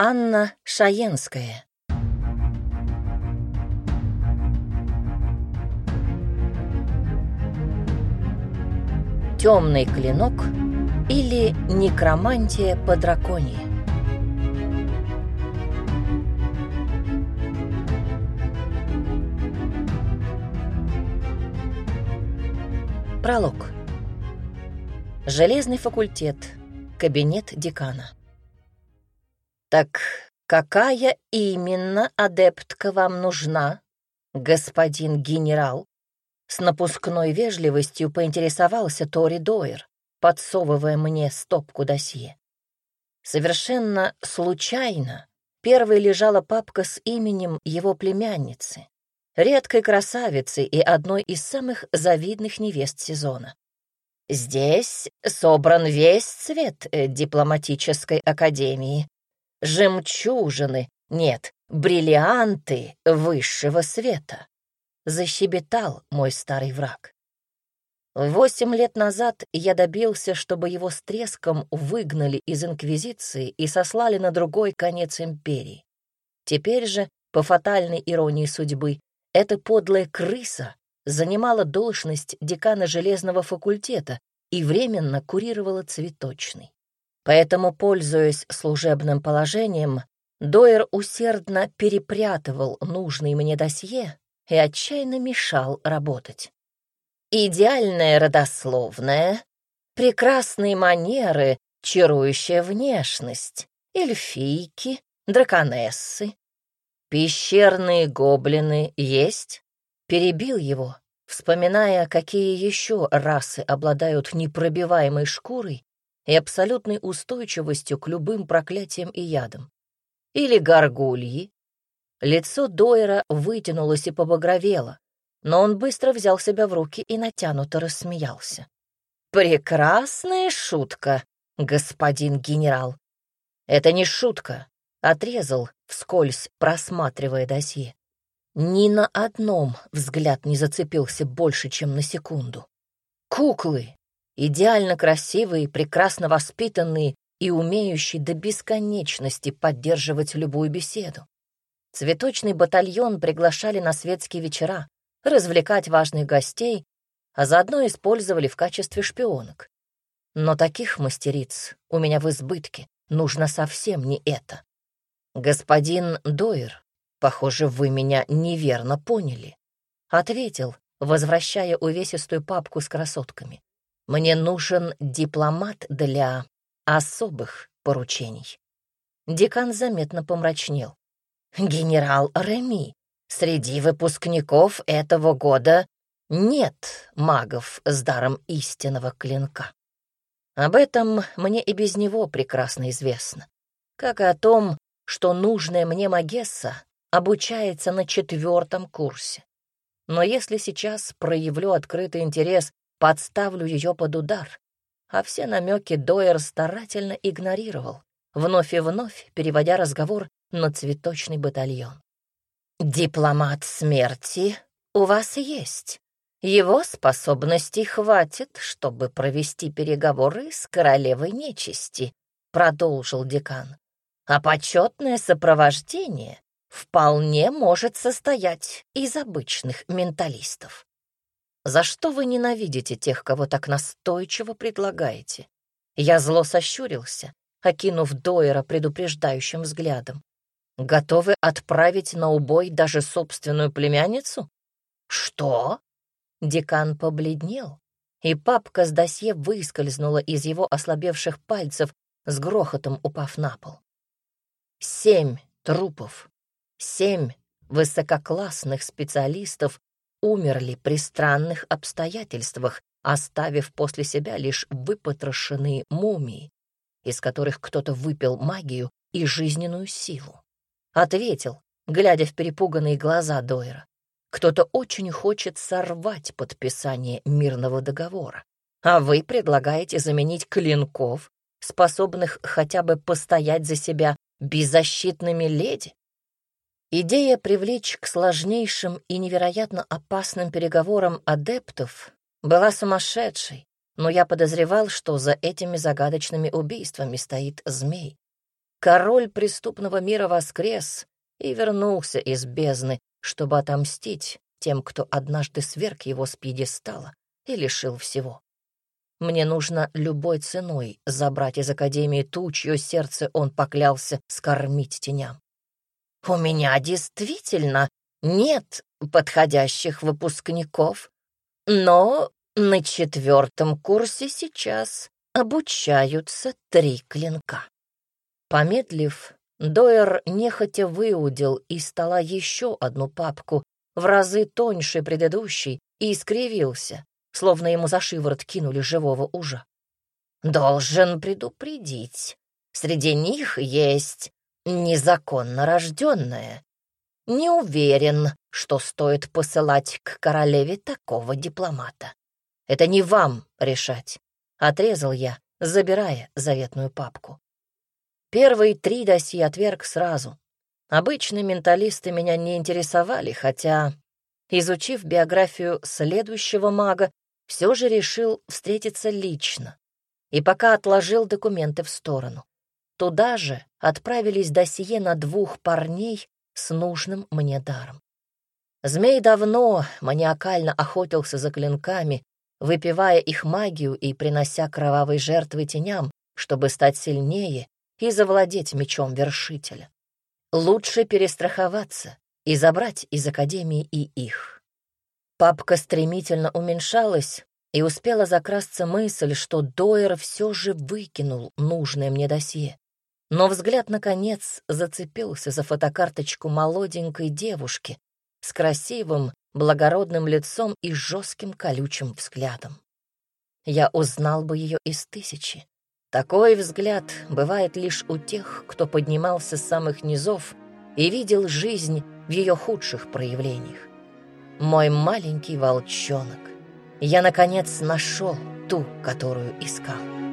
Анна Шаенская. Темный клинок или некромантия по драконии. Пролог. Железный факультет. Кабинет декана. «Так какая именно адептка вам нужна, господин генерал?» С напускной вежливостью поинтересовался Тори Дойер, подсовывая мне стопку досье. Совершенно случайно первой лежала папка с именем его племянницы, редкой красавицы и одной из самых завидных невест сезона. Здесь собран весь цвет э, дипломатической академии. Жемчужины, нет, бриллианты высшего света. Защебетал мой старый враг. Восемь лет назад я добился, чтобы его с треском выгнали из Инквизиции и сослали на другой конец империи. Теперь же, по фатальной иронии судьбы, эта подлая крыса занимала должность декана железного факультета и временно курировала цветочный. Поэтому, пользуясь служебным положением, Дойер усердно перепрятывал нужные мне досье и отчаянно мешал работать. Идеальная родословная, прекрасные манеры, чарующая внешность, эльфийки, драконессы, «Пещерные гоблины есть?» Перебил его, вспоминая, какие еще расы обладают непробиваемой шкурой и абсолютной устойчивостью к любым проклятиям и ядам. Или горгульи. Лицо Дойера вытянулось и побагровело, но он быстро взял себя в руки и натянуто рассмеялся. «Прекрасная шутка, господин генерал». «Это не шутка», — отрезал, вскользь просматривая досье. Ни на одном взгляд не зацепился больше, чем на секунду. Куклы, идеально красивые, прекрасно воспитанные и умеющие до бесконечности поддерживать любую беседу. Цветочный батальон приглашали на светские вечера, развлекать важных гостей, а заодно использовали в качестве шпионок. Но таких мастериц у меня в избытке, нужно совсем не это. «Господин Дойер, похоже, вы меня неверно поняли», — ответил, возвращая увесистую папку с красотками. «Мне нужен дипломат для особых поручений». Декан заметно помрачнел. «Генерал Реми, среди выпускников этого года нет магов с даром истинного клинка. Об этом мне и без него прекрасно известно, как и о том, что нужная мне Магесса обучается на четвертом курсе. Но если сейчас проявлю открытый интерес, подставлю ее под удар. А все намеки Дойер старательно игнорировал, вновь и вновь переводя разговор на цветочный батальон. «Дипломат смерти у вас есть. Его способностей хватит, чтобы провести переговоры с королевой нечисти», — продолжил декан а почетное сопровождение вполне может состоять из обычных менталистов. За что вы ненавидите тех, кого так настойчиво предлагаете? Я зло сощурился, окинув Дойера предупреждающим взглядом. Готовы отправить на убой даже собственную племянницу? Что? Декан побледнел, и папка с досье выскользнула из его ослабевших пальцев, с грохотом упав на пол. Семь трупов, семь высококлассных специалистов умерли при странных обстоятельствах, оставив после себя лишь выпотрошенные мумии, из которых кто-то выпил магию и жизненную силу. Ответил, глядя в перепуганные глаза Дойра. Кто-то очень хочет сорвать подписание мирного договора, а вы предлагаете заменить клинков, способных хотя бы постоять за себя беззащитными леди? Идея привлечь к сложнейшим и невероятно опасным переговорам адептов была сумасшедшей, но я подозревал, что за этими загадочными убийствами стоит змей. Король преступного мира воскрес и вернулся из бездны, чтобы отомстить тем, кто однажды сверг его с пьедестала и лишил всего. Мне нужно любой ценой забрать из Академии ту, чье сердце он поклялся скормить теням. У меня действительно нет подходящих выпускников, но на четвертом курсе сейчас обучаются три клинка. Помедлив, Дойер нехотя выудил из стола еще одну папку, в разы тоньше предыдущей, и искривился, словно ему за шиворот кинули живого ужа. «Должен предупредить, среди них есть незаконно рожденная. Не уверен, что стоит посылать к королеве такого дипломата. Это не вам решать», — отрезал я, забирая заветную папку. Первые три досье отверг сразу. Обычно менталисты меня не интересовали, хотя, изучив биографию следующего мага, все же решил встретиться лично. И пока отложил документы в сторону. Туда же отправились досье на двух парней с нужным мне даром. Змей давно маниакально охотился за клинками, выпивая их магию и принося кровавые жертвы теням, чтобы стать сильнее и завладеть мечом вершителя. Лучше перестраховаться и забрать из Академии и их. Папка стремительно уменьшалась, и успела закрасться мысль, что Дойер все же выкинул нужное мне досье. Но взгляд, наконец, зацепился за фотокарточку молоденькой девушки с красивым, благородным лицом и жестким колючим взглядом. Я узнал бы ее из тысячи. Такой взгляд бывает лишь у тех, кто поднимался с самых низов и видел жизнь в ее худших проявлениях. Мой маленький волчонок. Я, наконец, нашел ту, которую искал.